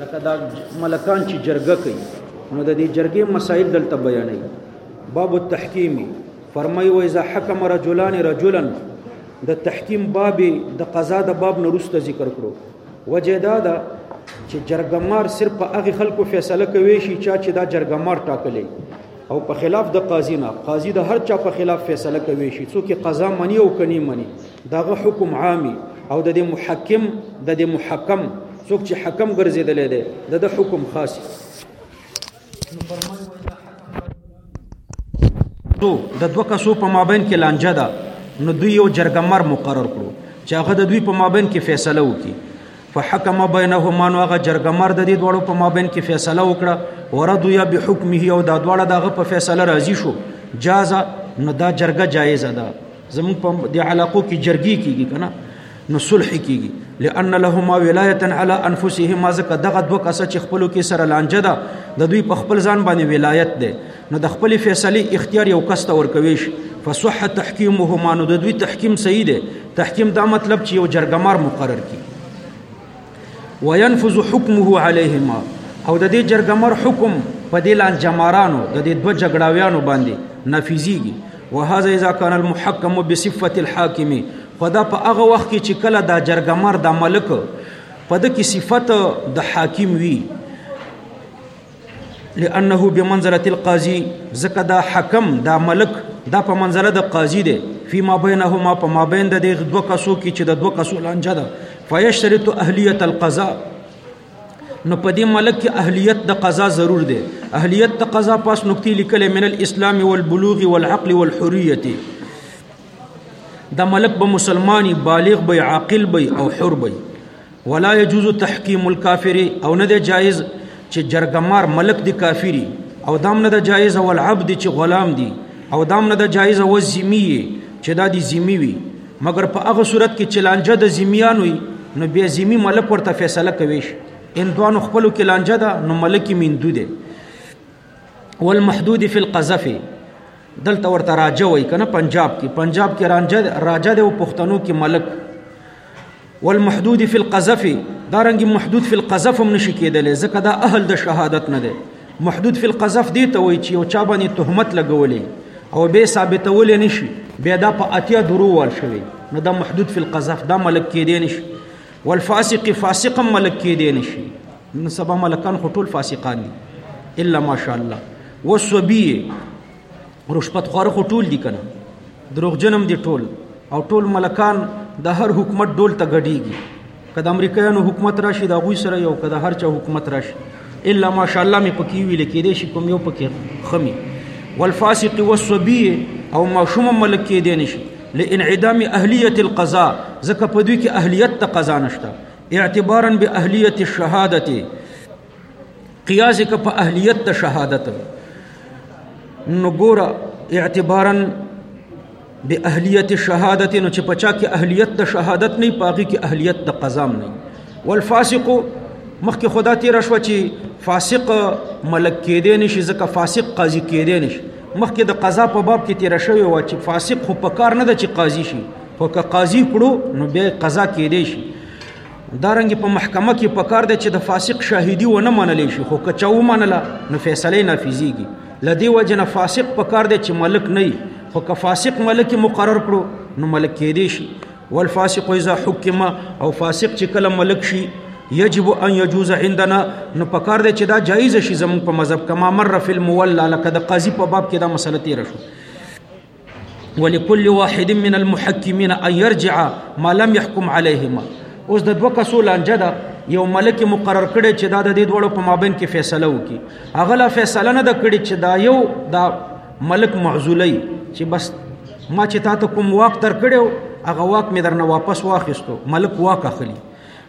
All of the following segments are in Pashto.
لکه دا ملکان چې جرګه کوي نو د دې جرګې مسائل دلته بیانوي باب التحکیم فرمای و اذا حکم رجلان رجلا د تحکیم باب د قضا د باب نورسته ذکر کړو وجه دا ده چې جرګمار صرف په هغه خلکو فیصله کوي شي چې دا جرګمار ټاکلې او په خلاف د قاضي نه قاضي د هر چا په خلاف فیصله کوي شي څوک قضا مني او کني مني دغه حکم عامي او د محکم د محکم څوک چې حکم ګرځیدل دی د د حکم خاص نو فرمایي دو د دوه کسو په مابین کې لانجه ده نو دوی یو جرګمر مقرر کړو چې هغه د دوی په مابین کې فیصله وکړي فحکم بینهما نو هغه جرګه مر د دې دوړو په مابین کې فیصله وکړه وردو یا بحکمه او دا دوړه دغه په فیصله راضی شو جاز نو دا جرګه جایز ده زمون په دې علاقو کې جرګي کیږي کنه نو صلح کیږي لئن لهما ولایه علی انفسهما زکه دغه دوه کسه چې خپلو کې سره لانجه ده د دوی په خپل ځان باندې ولایت ده نو د خپل فیصله اختیار یو کس ته ورکوي شي فصح تحکیمهما نو د دوی تحکیم صحیح دی تحکیم دا مطلب چې یو جرګمار مقرر کی وینفذ حکمه علیهما او د دې جرګمار حکم په دې لان جمارانو د دې دوه جګړاویانو باندې نافذیږي وهذا اذا كان المحكم بصفه الحاكم خدا په هغه وخت کې چې کله دا جرګمار د ملک په د کې صفت د حاکم وي لانه بمنزله القاضي زکه دا حکم دا ملک دا په منزله د قاضي دی فيما بينهما په ما بين د دې دوه کسو کې چې د دوه کسو لانجه ده فيشترط اهليه القضاء نو په دې ملک کې اهلیت د قضا ضرور دی اهلیت د قضا پاس نقطې لیکل من الاسلام والبلوغ والعقل والحريه د ملک به مسلمانی بالغ به عاقل به او حر به ولا يجوز تحکیم الكافر او نه دی جایز چې جرګمار ملک دی کافری او دام نه دی جایز او العبد چې غلام دی او دام نه دی جایز او ذمی چې دا دی ذمی وي مګر په هغه صورت کې چې لانجه د ذمیان وي نو بیا ذمی ملک ورته فیصله کوي ان دوانو خپل کې لانجه ده نو ملک میندو ده والمحدود فی القذف دلته ورته راجه وای کنه پنجاب کې پنجاب کې رانجه راجه ده او پښتنو کې ملک والمحدود فی القذف دا رنګ محدود فی القذف هم نشي کېدلی ځکه دا اهل د شهادت نه دی محدود فی القذف دی ته وایي چې یو چا باندې تهمت لګولې او به ثابتولې نشي بیا دا په اتیا درو وال شوی نو دا محدود فی القذف دا ملک کېدی نشي والفاسق فاسقا ملک کېدی نشي نو سبا ملکان خو ټول فاسقان دي الا ماشاء الله والصبي رشوت خواره خو ټول دي کنه دروغجنم دي ټول او ټول ملکان د هر حکومت ډول ته غډيږي کله امریکایانو حکومت راشي دا غوي سره یو کله هر چا حکومت راشي الا ماشاءالله مې پکې ویل کې دي شي کوم یو پکې خمي والفاسق والصبي او ماشوم ملک کې دي نشي لانعدام اهلیت القضاء زکه په دوی کې اهلیت ته قضا نشته اعتبارا باهلیت الشهادت قیاس ک په اهلیت ته شهادت نو ګوره اعتبارا د اهلیت شهادت نو چې پچا کې اهلیت د شهادت نه پاږي کې اهلیت د قزام نه والفاسق مخکې خدا تی رشوه چې فاسق ملک کېدې نشي ځکه فاسق قاضي کېدې نشي مخکې د قضا په باب کې تیر شوی و چې فاسق خو په کار نه د چې قاضي شي خو که قاضي کړو نو به قضا کېدې شي دارنګ په محکمه کې پکار دی چې د فاسق شاهدی و نه منل شي خو که چا ومنله نو فیصله نافذیږي لدی وجه نه فاسق پکار دی چې ملک نه خو که فاسق ملک مقرر کړو نو ملک کې دی شي والفاسق اذا حكم او فاسق چې کله ملک شي یجب ان یجوز عندنا نو پکار دی چې دا جایز شي زموږ په مذهب کما مر فی المولى لکه د قاضي په باب کې دا مسله تیر شو ولكل واحد من المحكمين ان يرجع ما لم يحكم عليهما اوس د دوه کسو لانجه ده یو ملک مقرر کړي چې دا د دې دوړو په مابین کې فیصله وکي هغه لا فیصله نه د کړي چې دا یو دا ملک معزولي چې بس ما چې تا ته کوم واک تر کړو هغه واک مې درنه واپس واخیستو ملک واک اخلي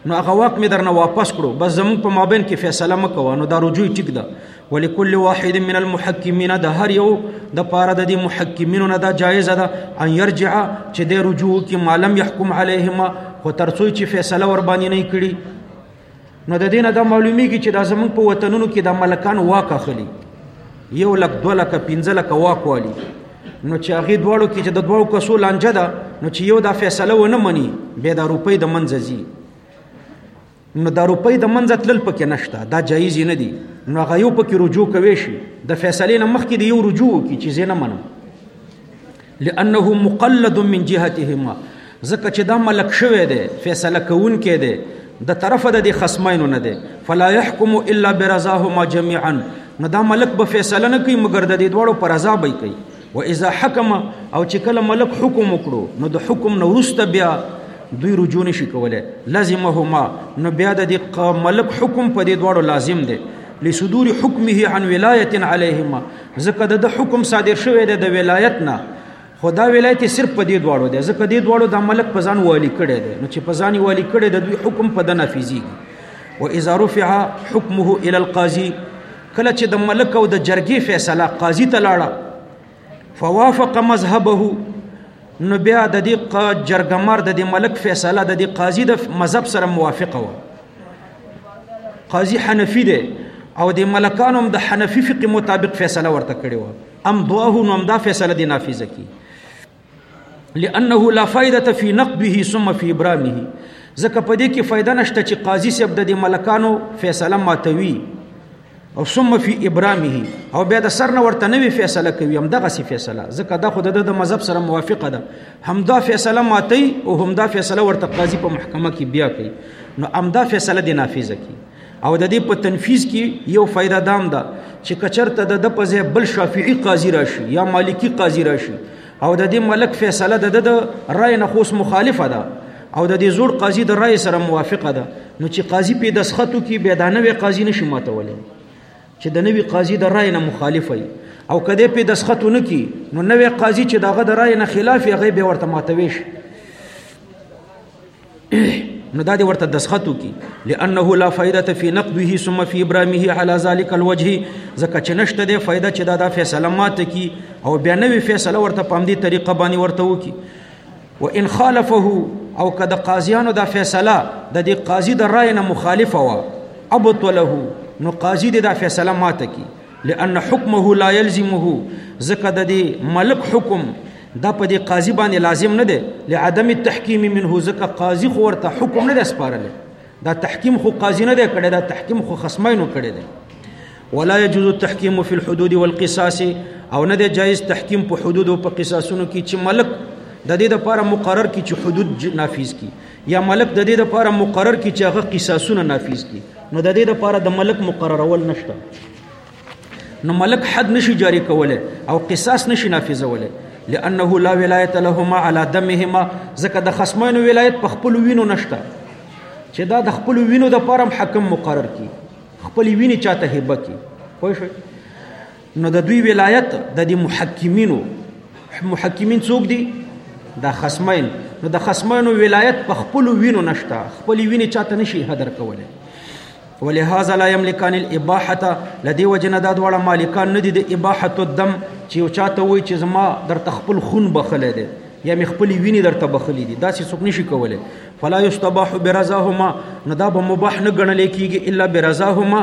نو هغه وخت می درنه واپس کړو بس زموږ په مابین کې فیصله مکوه نو دا رجوع ټیک ده ولکل واحد من المحکمین د هر یو د پاره د دې محکمینو نه دا جایز ده ان يرجع چې د رجوع کې مالم يحكم عليهما خو ترڅو چې فیصله ور باندې نه کړي نو د دینه دا معلومیږي چې دا زموږ په وطنونو کې د ملکان واک اخلي یو لک دوه لکه پنځه لکه واک والي نو چې هغه دواړو کې چې د دواړو کسو لانجه ده نو چې یو دا فیصله ونه مني به دا روپۍ د منځ ځي نو دا روپۍ د منځ تلل پکې نشته دا جایز نه دي نو هغه یو پکې رجوع کوي شي د فیصلې نه مخکې دی یو رجوع کی چې زه نه منم لانه مقلد من جهتهما ځکه چې دا ملک شوی دی فیصله کوون کې دی د طرف د خصمینو نه دی فلا يحكم الا برضاهما جميعا نو دا ملک به فیصله نه کوي مګر د دې دواړو پر رضا به کوي و اذا حکم او چې کله ملک حکم وکړو نو د حکم نو ورسته بیا دوی رجوع نشي کولای لازمهما نو بیا د ملک حکم په دې دواړو لازم دی لصدور حکمه عن ولايه عليهما ځکه د حکم صادر شوی دی د ولایت نه خدا ولایت صرف په دې دواړو دی ځکه دې دواړو د ملک په ځان والی کړی دی نو چې په ځان والی کړی د دوی حکم په د نافذي و اذا رفع حکمه الى القاضي کله چې د ملک او د جرګې فیصله قاضي ته لاړه فوافق مذهبه نو بیا د دې جرګمر د دې ملک فیصله د دې قاضي د مذهب سره موافقه و قاضي حنفي دی او د ملکانو هم د حنفي فقه مطابق فیصله ورته کړې و ام دوه نو هم دا فیصله دی نافذ کی لانه لا فائده فی نقبه ثم فی ابرامه ځکه په دې کې فائدہ نشته چې قاضي صاحب د دې ملکانو فیصله ماتوي او ثم فی ابرامه او بیا د سر نه ورته نوې فیصله کوي هم دغه سی فیصله ځکه دا خود د مذهب سره موافقه ده هم دا فیصله ماتي او هم دا فیصله ورته قاضي په محکمه کې بیا کوي نو هم دا فیصله د نافذه کی او د دې په تنفیذ کې یو فائدہ دام ده دا چې کچرته د د په ځای بل شافعي قاضي راشي یا مالکی قاضي راشي او د دې ملک فیصله د د رای نه خوس مخالفه ده او د دې زوړ قاضي د رای سره موافقه ده نو چې قاضي په دسخطو کې به دا نوې قاضي نشي ماتولې چې د نوې قاضي د رای نه مخالفه او کده په دسخطو نه کی نو نوې قاضي چې دغه د رای نه خلاف هغه به ورته ماتوي شي نو دا دې ورته دسخط وکي لانه لا فائده فی نقده ثم فی ابرامه علی ذلک الوجه زکه چې نشته دې فائده چې دا د فیصله ماته کی او بیا نوې فیصله ورته پام دې طریقه باندې ورته وکي وان خالفه او که د قاضیانو دا فیصله د دې قاضي د رائے نه مخالفه وا ابطله نو قاضي دې دا فیصله ماته کی لأن حکمه لا يلزمه زکه د دې ملک حکم دا په دې قاضي باندې لازم نه دی لعدم التحکیم منه زکه قاضي خو ورته حکم نه دی سپارل دا تحکیم خو قاضي نه دی کړی دا تحکیم خو خصمینو کړی دی ولا يجوز التحکیم فی الحدود والقصاص او نه دی جایز تحکیم په حدود او په قصاصونو کې چې ملک د دې لپاره مقرر کی چې حدود نافذ کی یا ملک د دې لپاره مقرر کی چې هغه قصاصونه نافذ کی نو د دې لپاره د ملک مقررول نشته نو ملک حد نشي جاری کوله او قصاص نشي نافذوله لانه لا ولایت لهما علی دمهما ځکه د خصمانو ولایت په خپل وینو نشته چې دا د خپل وینو د پاره حکم مقرر کی خپل ویني چاته هبه کی خو شو نو د دوی ولایت د دې محکمینو محکمین څوک دي د خصمین نو د خصمینو ولایت په خپل وینو نشته خپل ویني چاته نشي هدر کولی ولهذا لا يملكان الاباحه لدی وجنه دا دواړه مالکان ندي د اباحه الدم چې یو چاته وای چې زما در تخپل خون بخله دي یا مې خپل ویني درته بخلي دي دا څه څوک نشي کولای فلا یستباح برزاهما نو دا به مباح نه ګڼل کیږي الا برزاهما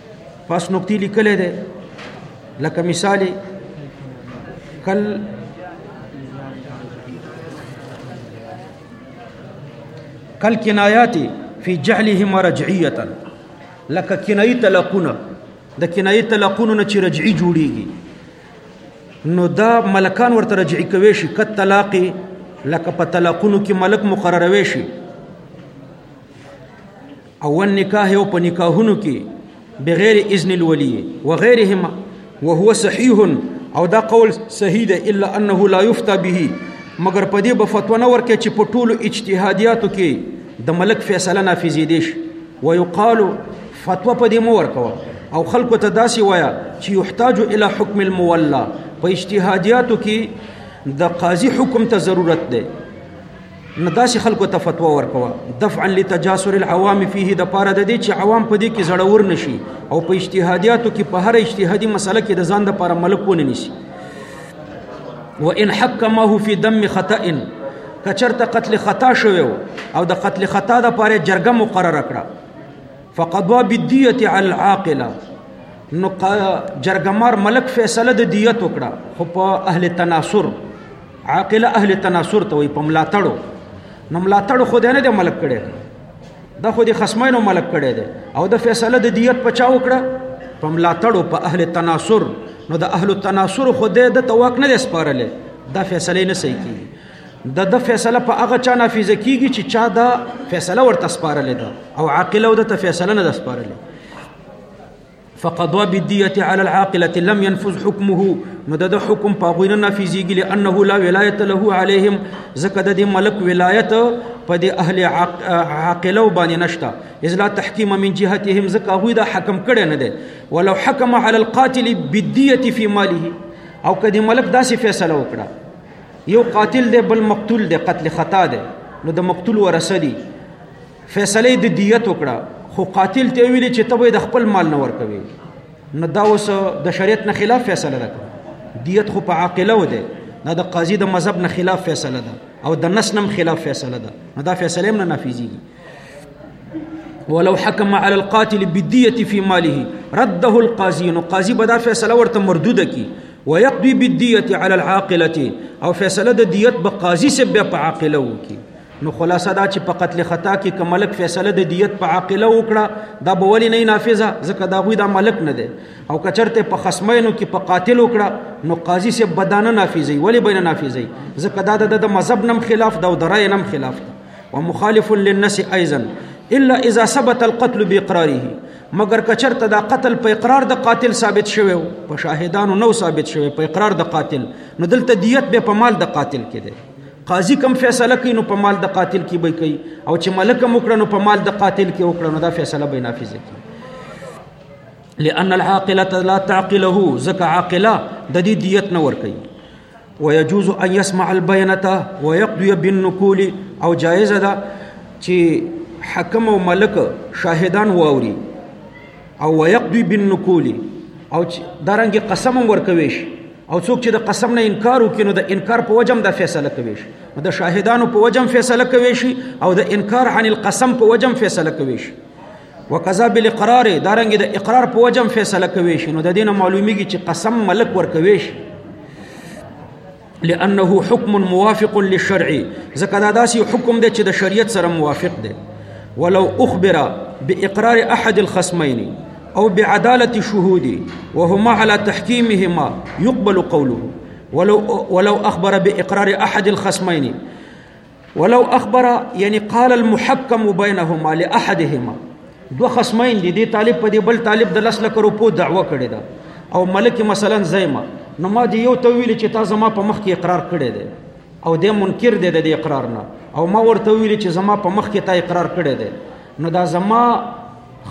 پس نقطې لیکلې ده لکه مثال کل کل کنایات فی جهلهم رجعیه لکه کنایي تلقونه د کنایي تلقونه نه چې رجعي جوړیږي نو دا ملکان ورته رجعي کوي شي کت طلاقي لکه په طلاقونو کې ملک مقرروي شي او نکاح او په نکاحونو کې بغیر اذن الولی وغيرهما وهو صحیح او دا قول صحیح ده الا انه لا یفتى به مگر په دې به فتوا نه ورکه چې په ټولو اجتهادیاتو کې د ملک فیصله نافذې دي شي ويقال فتوا په دې مو ورکوه او خلکو ته داسې وایا چې یحتاج الی حکم المولى په اجتهادیاتو کې د قاضي حکم ته ضرورت ده نه داسې خلکو ته فتوا ورکوه دفعا لتجاسر العوام فيه د پاره د دې چې عوام په دې کې زړور نشي او په اجتهادیاتو کې په هر اجتهادي مسله کې د ځان د پاره ملک ونه نیسي وان حکمه فی دم خطأ کچرته قتل خطا شوی او د قتل خطا د پاره جرګه مقرره کړه فقضوا بالدیه علی العاقله نو جرګمار ملک فیصله د دیت وکړه خو په اهل تناصر عاقل اهل تناصر ته وي په ملاتړو نو ملاتړ خو دې نه د ملک کړي دا خو دې خصمینو ملک کړي دي او د فیصله د دیت پچاو کړه په ملاتړو په اهل تناصر نو د اهل تناصر خو دې د توک نه سپارلې دا فیصله نه صحیح کیږي د د فیصله په هغه چا نافذ کیږي چې چا دا فیصله ورته سپارلې ده او عاقل او د فیصله نه ده سپارلې فقضا بالديه على العاقله لم ينفذ حكمه نو د حکم په غوینه نافذیږي لانه لا ولایت له عليهم زکه د ملک ولایت په د اهل عاقله باندې نشتا اذ لا تحکیم من جهتهم زکه غوی د حکم کړي نه دی ولو حکم على القاتل بالديه في ماله او کدی ملک داسې فیصله وکړه یو قاتل دی بل مقتول دی قتل خطا دی نو د مقتول ورسه دی فیصله د دیت وکړه خو قاتل ته ویلي چې ته به د خپل مال نه ورکوي نو دا اوس د شریعت نه خلاف فیصله ده دیت خو په عاقله و ده دا د قاضي د مذهب نه خلاف فیصله ده او د نس نم خلاف فیصله ده نو دا فیصله هم نه نافذيږي ولو حكم على القاتل بالديه في ماله رده القاضي نو قاضي به دا فیصله ورته مردوده کی ويقضي بالديه على العاقله او فیصله د دیت به قاضي سبب عاقله وکي نو خلاصه دا چې په قتل خطا کې که ملک فیصله د دیت په عاقله وکړه دا به ولې نه نافذه ځکه دا غوی دا ملک نه دی او که چرته په خصمینو کې په قاتل وکړه نو قاضي سه بدانه نافذي ولې به نه نافذي ځکه دا د مذهب نم خلاف دا او د رأی نم خلاف دی ومخالف للناس ايضا الا اذا ثبت القتل باقراره مگر کچرته دا قتل په اقرار د قاتل ثابت شوی په شاهدانو نو ثابت شوی په اقرار د قاتل نو دلته دیت به په مال د قاتل کې دی قاضي کوم فیصله کوي نو په مال د قاتل کې به کوي او چې ملک مکړه نو په مال د قاتل کې وکړه نو دا فیصله به نافذ کوي لأن العاقلة لا تعقله زکه عاقله د دې دیت نه ور کوي ويجوز ان يسمع البينه ويقضي بالنقول او جائز ده چې حکم او ملک شاهدان واوري او ويقضي بالنقول او درنګ قسم ورکوي شي او څوک چې د قسم نه انکار وکړي نو د انکار په وجم د فیصله کوي شي د شاهدانو په وجم فیصله کوي شي او د انکار عن القسم په وجم فیصله کوي شي وکذا بالاقرار دارنګ د اقرار په وجم فیصله کوي شي نو د دینه معلومیږي چې قسم ملک ور کوي شي لانه حکم موافق للشرع ځکه دا داسې حکم دی چې د شریعت سره موافق دی ولو اخبر باقرار احد الخصمين او بعدالة الشهود وهما على تحكيمهما يقبل قوله ولو, ولو أخبر بإقرار أحد الخصمين ولو أخبر يعني قال المحكم بينهما لأحدهما دو خصمين دي دي طالب په دې بل طالب د لس لک روپو دعوه کړې ده او ملک مثلا زیمه نو ما دی یو ته ویل چې تا زما په مخ کې اقرار کړی دی او د منکر دی د اقرار نه او ما ورته ویل چې زما په مخ کې تا اقرار کړی دی نو دا زما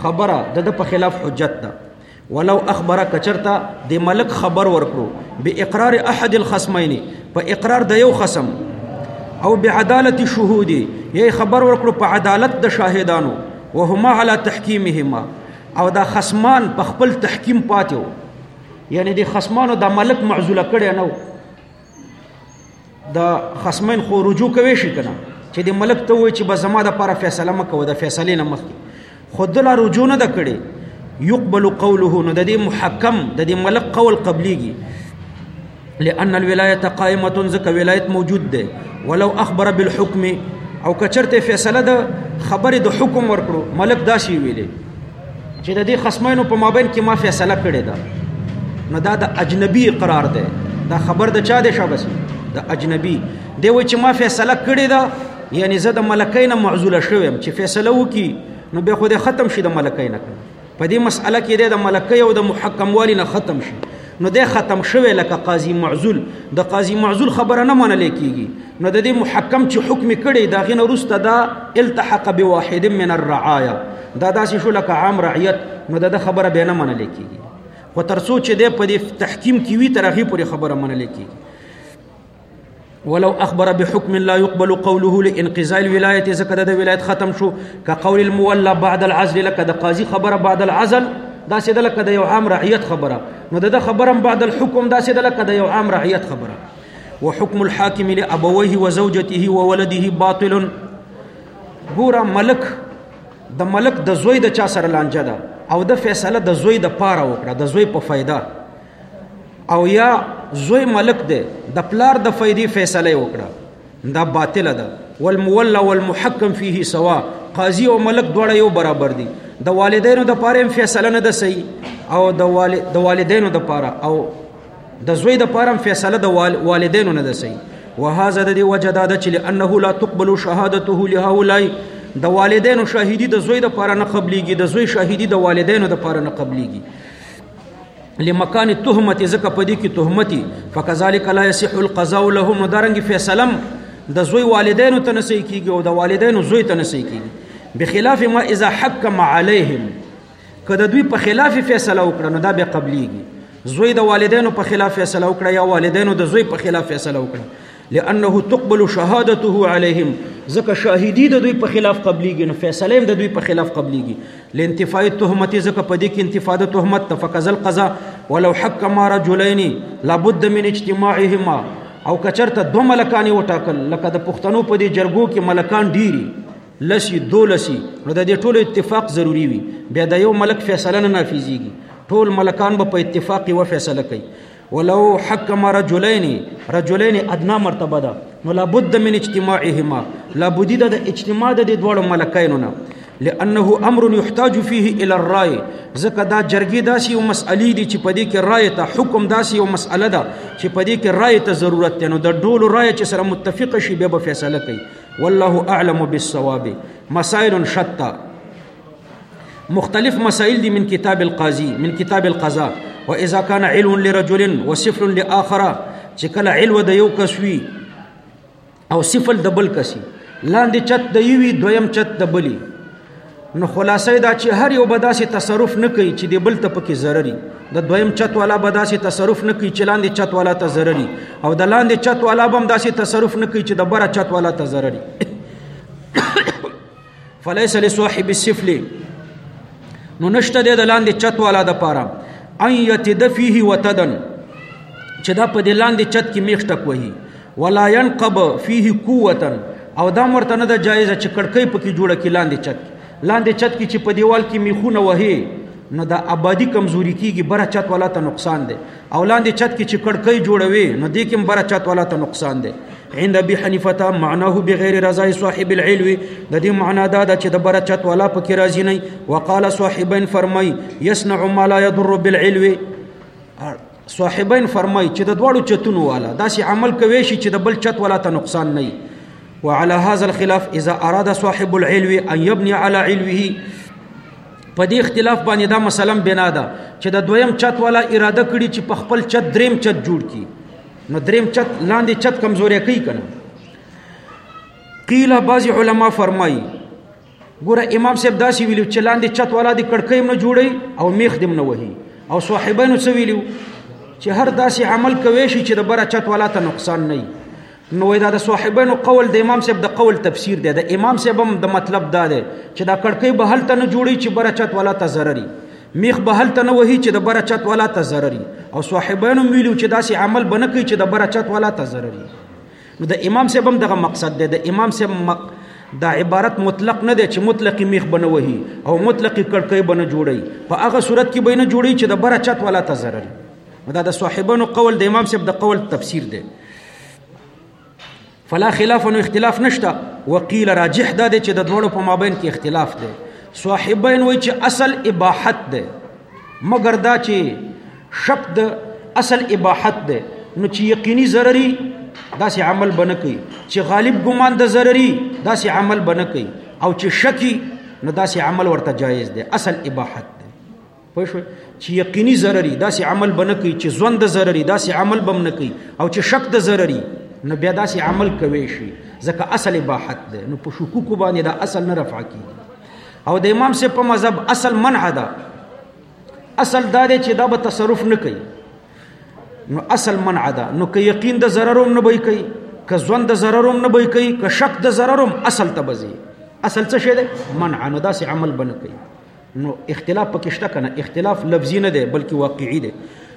خبره د د په خلاف حجت ده ولو اخبر کچرتا د ملک خبر ورکړو به اقرار احد الخصمین په اقرار د یو خصم او بعدالت شهود یې خبر ورکړو په عدالت د شاهدانو وهما على تحکیمهما او دا خصمان په خپل تحکیم پاتې یعنی د خصمانو د ملک معزوله کړي نه د خصمین خو رجوع کوي شي کنه چې د ملک ته وای چې به زما د پر فیصله مکو د فیصلې نه مخکې خود لا رجوع نه کړي يقبل قوله نو د دې محکم د دې ملک قول قبليږي لأن الولاية قائمة ځکه ولایت موجود ده ولو أخبر بالحكم او کچرته فیصله د خبره د حکم ورکړو ملک داسي ویلي چې د دې خصمانو په مابین کې ما فیصله کړې ده نو دا د اجنبي اقرار ده دا خبر د چا ده شابس د اجنبي دی و چې ما فیصله کړې ده یعنی زه د ملکین معزوله شوم چې فیصله وکي نو به خو د ختم شي د ملکین په دې مسأله کې د ملکې او د محکم والی نه ختم شي نو د ختم شوی لکه قاضي معزول د قاضي معزول خبره نه منل کیږي نو د دې محکم چې حکم کړي دا غنه روسته دا التحق بواحد من الرعايا دا داسې شو لکه عام رعیت نو د خبره به نه منل کیږي خو ترڅو چې د په دې تحکیم کې وی ترغه پورې خبره منل کیږي ولو اخبر بحكم لا يقبل قوله لانقضاء الولايه زکه د ولایت ختم شو كقول المولى بعد العزل لك د قاضي خبره بعد العزل دا سید لك د یو عام رعیت خبره نو د خبره بعد الحكم دا سید لك د یو عام رعیت خبره وحكم الحاكم لابويه وزوجته وولده باطل ګوره ملک د ملک د زوی د چا سره لانجه ده او د فیصله د زوی د پاره وکړه د زوی په فایده او یا زوی ملک دی د پلار د فیدی فیصله وکړه دا باطل ده والمولى والمحكم فيه سوا قاضي او ملک دواړه یو برابر دي د والدینو د پاره فیصله نه ده صحیح او د والد د والدینو د پاره او د زوی د پاره فیصله د والدینو نه ده صحیح وهذا د دې وجه دا ده چې انه لا تقبل شهادته لهؤلاء د والدینو شاهدی د زوی د پاره نه قبليږي د زوی شاهدی د والدینو د پاره نه قبليږي لمکان تهمت زکه پدې کې تهمتي فكذلك لا يصح القضاء له نو درنګ فیصلم د زوی والدینو ته نسې کیږي او د والدینو زوی ته نسې کیږي بخلاف ما اذا حكم عليهم کله دوی په خلاف فیصله وکړه نو دا به قبليږي زوی د والدینو په خلاف فیصله وکړه یا والدینو د زوی په خلاف فیصله وکړه لانه تقبل شهادته عليهم ځکه شاهدی د دوی په خلاف قبليږي نو فیصله هم د دوی په خلاف قبليږي لانتفاء التهمت ځکه په دې کې انتفاء د تهمت تفقز القضاء ولو حكم رجلين لابد من اجتماعهما او کچرته دو ملکان وټاکل لکه د پښتنو په دې جرګو کې ملکان ډيري لسی دو لسی نو د دې ټولو اتفاق ضروری وي بیا د یو ملک فیصله نه نافذيږي ټول ملکان به په اتفاق و فیصله کوي ولو حكم رجلين رجلين ادنى مرتبه ده نو لابد من اجتماعهما لابد ده اجتماع ده د دوړو ملکاینو نه لانه امر يحتاج فيه الى الراي ځکه دا جرګې داسې یو مسئلې دي چې پدې کې رائے ته حکم داسې یو مسئله ده چې پدې کې رائے ته ضرورت دی نو د ډولو رائے چې سره متفق شي به فیصله کوي والله اعلم بالصواب مسائل شتى مختلف مسائل دي من کتاب القاضي من کتاب القضاء واذا كان علو لرجل وصفر لاخر چې کله علو د یو کس وي او صفر د بل کس لاندې چت د یوي دویم چت د بلی نو خلاصې دا چې هر یو بداسي تصرف نه کوي چې د بل ته پکې ضرري د دویم چت والا بداسي تصرف نه کوي چې لاندې چت والا ته ضرري او د لاندې چت والا بم داسي تصرف نه کوي چې د بره چت والا ته ضرري فلیس لصاحب السفل نو نشته د لاندې چت والا د پاره ان یتد فيه وتدن چې دا په د لاندې چت کې میخ ټک وهي ولا ينقب فيه قوتا او دا مرته نه د جایز چې کړکۍ پکې جوړه کې لاندې چت لاندې چت کې چې په دیوال کې میخونه وهي نو دا آبادی کمزوري کیږي بره چت والا ته نقصان دی او لاندې چت کې چې کړکۍ جوړوي نو دې کې بره چت والا ته نقصان دی عند ابي حنيفه معناه بغیر رضا صاحب العلو د دې معنا دا ده چې د بره چت والا پکې راضي نه وقال صاحبين فرمای يصنع ما لا يضر بالعلو صاحبين فرمای چې د دواړو چتونو والا داسې عمل کوي شي چې د بل چت والا ته نقصان نه وعلى هذا الخلاف اذا اراد صاحب العلو ان يبني على علوه په دې اختلاف باندې دا مثلا بنا ده چې د دویم چت والا اراده کړي چې په خپل چت دریم چت جوړ کړي نو دریم چت لاندې چت کمزوري کوي کنه قیل بعض علما فرمایي ګوره امام صاحب داسې ویلو چې لاندې چت والا د کړکۍ نه جوړي او میخ دم نه وهي او صاحبانو څه ویلو چې هر داسې عمل کوي شي چې د بره چت والا ته نقصان نه وي نو دا د صاحبانو قول د امام صاحب د قول تفسیر دی د امام صاحب هم د مطلب دا دی چې دا کړکۍ به هلته نه جوړي چې بره چت والا ته ضرري میخ به هلته نه وهي چې د بره چت والا ته ضرري او صاحبانو ویلو چې داسې عمل به نه کوي چې د بره چت والا ته ضرري نو د امام صاحب هم دغه مقصد دی د امام صاحب مق... دا عبارت مطلق نه دی چې مطلق میخ بنه وهي او مطلق کړکۍ بنه جوړي په هغه صورت کې بینه جوړي چې د بره چت ولا ته ضرر دا د صاحبانو قول د امام صاحب د قول تفسیر دی فلا خلاف نو اختلاف نشته وقیل راجح دا دی چې د دوړو په مابین کې اختلاف دی صاحبین وای چې اصل اباحت دی مګر دا چې شک د اصل اباحت دی نو چې یقیني ضرري داسې عمل بنه کوي چې غالب ګمان د ضرري داسې عمل بنه کوي او چې شکی نو داسې عمل ورته جایز دی اصل اباحت پوه شو چې یقیني ضرري داسې عمل به نه کوي چې ژوند د ضرري داسې عمل به نه کوي او چې شک د ضرري نو بیا داسې عمل کوي شي ځکه اصل اباحت دی نو په شکوکو باندې دا اصل نه رفع کیږي او د امام سه په مذهب اصل منع ده اصل دا دی چې دا به تصرف نه کوي نو اصل منع ده نو که یقین د ضرروم نه بوي کوي که ځوند د ضرروم نه بوي کوي که شک د ضرروم اصل ته بزي اصل څه شي ده منع نو داسې عمل بنه کوي نو اختلاف پکې شته کنه اختلاف لفظي نه دی بلکې واقعي دی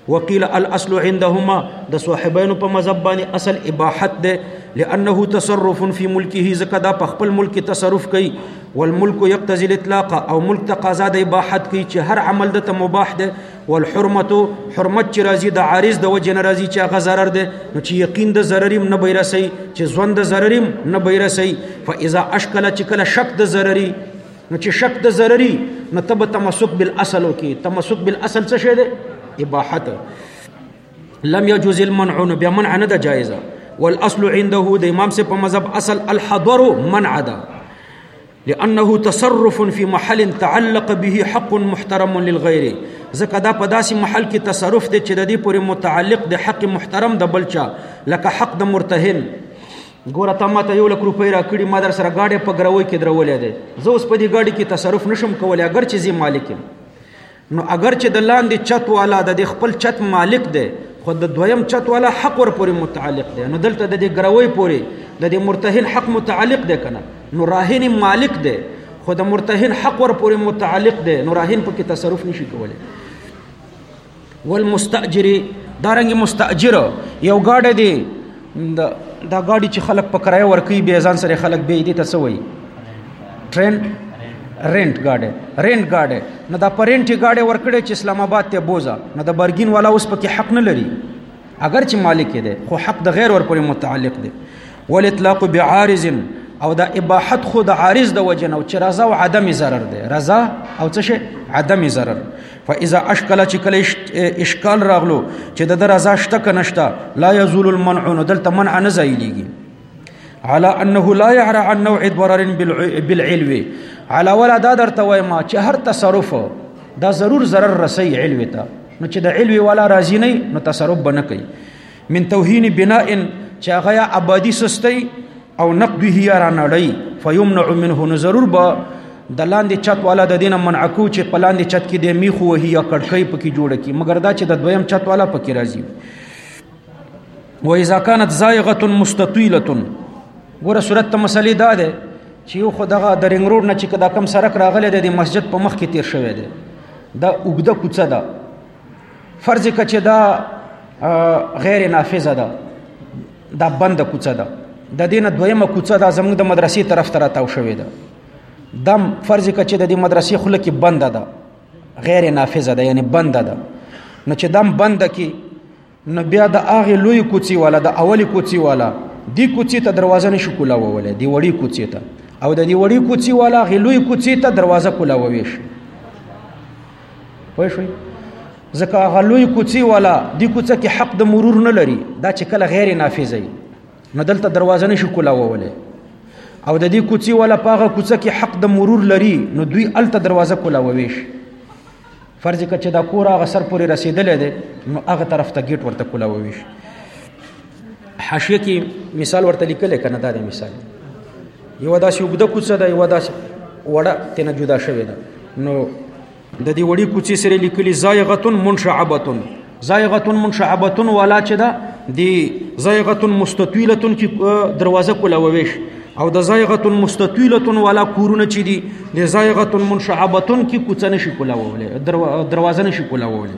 وقيل الاصل عندهما د صاحبانو په مذهب باندې اصل اباحت ده لانه تصرف في ملكه زکه دا په خپل ملک تصرف کوي والملك يقتضي الاطلاق او ملک تقاضا د اباحت کوي چې هر عمل د مباح ده والحرمت حرمت چې راځي د عارض د وجه نه راځي چې هغه ضرر ده نو چې یقین د ضرریم نه بیرسي چې ژوند د ضرریم نه بیرسي فاذا اشکل چې کله شک د ضرري نو چې شک د ضرري نو تب تمسک بالاصل وکي تمسک بالاصل څه شه ده اباحت لم يجوز المنع بیا منع نه ده جایزه والاصل عنده د امام سے په مذهب اصل الحضر منع ده لانه تصرف في محل تعلق به حق محترم للغير ځکه دا په داسې محل کې تصرف دی چې د دې پورې متعلق د حق محترم د بلچا لکه حق د مرتهن ګوره ته ماته یو لک روپۍ راکړي ما در سره ګاډی په ګروۍ کې درولې دی زه اوس په دې ګاډي کې تصرف نشم کولی اګر چې زه مالک یم نو اګر چې د لاندې چت والا د خپل چت مالک دی خو د دویم چت والا حق ور پورې متعلق دی نو دلته د دې ګروۍ پورې د دې مرتهن حق متعلق دی کنه نو راهن مالک دی خو د مرتهن حق ور پورې متعلق دی نو راهن پکې تصرف نشي کولی والمستاجر دا رنګ مستاجر یو گاډه دی دا گاډي چې خلک په کرایه ورکی به ځان سره خلک به دې ته سوي ټرین رینټ گاډه رینټ گاډه نه دا پرینټ گاډه ورکړي چې اسلام آباد ته بوزا نه دا برګین والا اوس پکې حق نه لري اگر چې مالک دی خو حق د غیر ور پورې متعلق دی ول اطلاق بعارض او دا اباحت خو د عارض د وجه نه او چې رضا او عدم ضرر دی رضا او څه شي عدم ضرر فاذا اشکل چې کله اشکال راغلو چې د درزا شته کنه شته لا يزول المنع نو دلته منع نه ځایږي على انه لا يعرى عن نوع ضرر بالعلو على ولا دا درته وایم چې هر تصرف دا ضرور ضرر رسي علو ته نو چې د علو ولا راضي نه نو تصرف بنه کوي من توهین بناء چې هغه یا آبادی سستی او نقده یا را نړی فیمنع منه نو ضرور به د لاندې چت والا د دینه منع کو چې په لاندې چت کې د میخو وهي یا کړکۍ پکې جوړه کی مګر دا چې د دویم چت والا پکې راځي و اذا كانت زائغه مستطيله ګوره صورت ته مسلې دا ده چې یو خدغه د رنګ روډ نه چې دا کم سرک راغلی دی د مسجد په مخ کې تیر شوی دی دا اوګده کوڅه ده فرض کړه چې دا غیر نافذه ده دا بند کوڅه ده د دینه دویمه کوڅه دا زموږ د مدرسې طرف ته راتاو شوې ده دم فرض کړه چې د دې مدرسې خله کې بند ده غیر نافذه ده یعنی بند ده نو چې دم بند کې نو بیا د هغه لوی کوڅي والا د اولی کوڅي والا دی کوڅي ته دروازه نشو کولا وولې دی وړي کوڅي ته او د دی وړي کوڅي والا غلوی کوڅي ته دروازه کولا وویش پوه شئ ځکه هغه لوی کوڅې والا دی کوڅه کې حق د مرور نه لري دا چې کله غیر نافذ وي نو دلته دروازه نشي کولاوولې او د دې کوڅې والا په هغه کوڅه کې حق د مرور لري نو دوی الته دروازه کولاووي شي فرض کړه چې دا کور هغه سر پورې رسیدلې ده نو هغه طرف ته گیټ ورته کولاووي شي حاشیه کې مثال ورته لیکل کنه دا د مثال یو داسې وګده کوڅه ده یو داسې وړه تنه جدا شوې ده نو د دې وړي کوڅې سره لیکلي زایغتون منشعبتون زایغتون منشعبتون ولا چې ده د زایغتون مستطیلتون کې دروازه کوله وویش او د زایغتون مستطیلتون ولا کورونه چې دي د زایغتون منشعبتون کې کوڅه نشي کوله وولې دروازه نشي کوله وولې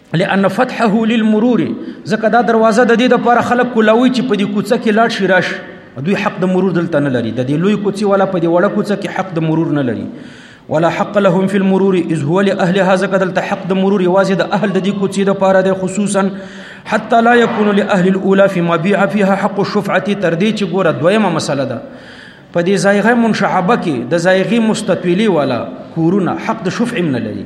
لأن فتحه للمرور ځکه دا دروازه د دې د پر خلک کولاوي چې په دې کوڅه کې لاړ شي راش دوی حق د مرور دلته نه لري د دې لوی کوڅه ولا په دې وړه کوڅه کې حق د مرور نه لري ولا حق لهم في المرور اذ هو لاهل هذا قدل حق د مرور واځي د اهل د دې کوڅې د پاره د خصوصا حتى لا يكون لاهل الاولى في مبيع فيها حق الشفعه تر دې چې ګوره دویمه مسله ده په دې زایغه منشعبه کې د زایغي مستطویلی والا کورونه حق د شفع من لري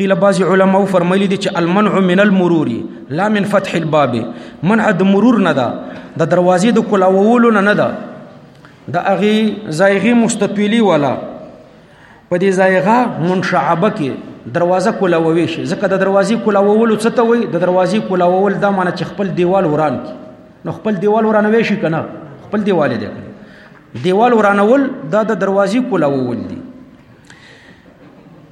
قیل بعضی علماء فرمایلی دي چې المنع من المرور لا من فتح الباب منع د مرور نه ده د دروازې د کولاوولو نه نه ده د اغي زایغي مستطیلی والا په دې زایغه منشعبه کې دروازه کولاووي شي ځکه د دروازې کولاوولو څه ته وایي د دروازې کولاوول دا معنی چې خپل دیوال وران کی نو خپل دیوال ورانوي شي کنه خپل دیوال دی دیوال ورانول دا د دروازې کولاوول دي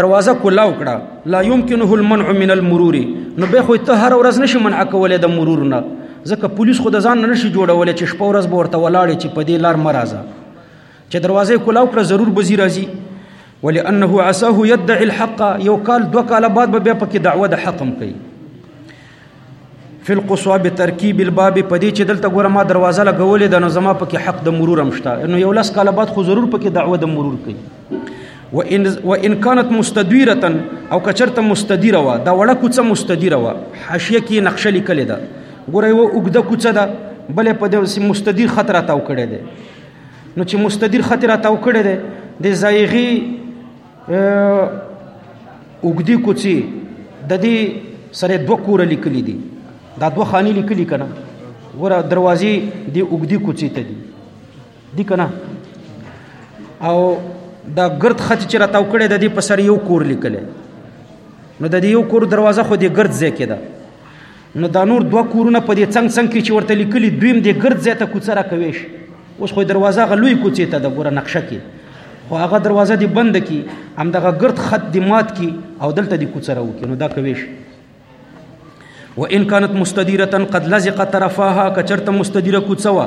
دروازه کولاو کړه لا يمكنه المنع من المرور نو به خو ته هر ورځ نشي منع کولای د مرور نه ځکه پولیس خو د ځان نه نشي جوړولای چې شپه ورځ به ورته ولاړ چې په دې لار مرزه چې دروازه کولاو کړه ضرور بزی راځي ولانه عساه يدعي الحق یو کال دو کال بعد به پکې دعوه د حقم کوي فی القصوا بترکیب الباب پدې چې دلته ګوره ما دروازه لګولې د نو زما پکې حق د مرور امشتا نو یو لاس کاله بعد خو ضرور پکې دعوه د مرور کوي و ان و ان كانت مستديره او کچرته مستديره وا دا وړه کوڅه مستديره وا حاشیه کې نقشه لیکل ده ګوره یو وګده کوڅه ده بلې په دې مستدیر خطر تاو کړي ده نو چې مستدیر خطر تاو کړي ده د زایغي اوګدی کوڅی د دې سره دوه کور لیکل دي دا دوه خاني لیکل کنا ګوره دروازې د اوګدی کوڅی ته دي دي کنا او دا ګرد خط چې را تاو کړي د دې په سر یو کور لیکل نو د دې یو کور دروازه خو دې ګرد ځای کې ده نو دا نور دوه کورونه په دې څنګ څنګ کې چې ورته لیکلي دویم دې ګرد ځای ته کوڅه راکوی شي اوس خو دروازه هغه لوی کوڅې ته ده ګوره نقشه کې خو هغه دروازه دې بنده کي همدغه ګرد خط دې مات کي او دلته دې کوڅه راوکي نو دا کوی شي وان كانت مستديره قد لزق طرفها کچرته مستديره کوڅه وه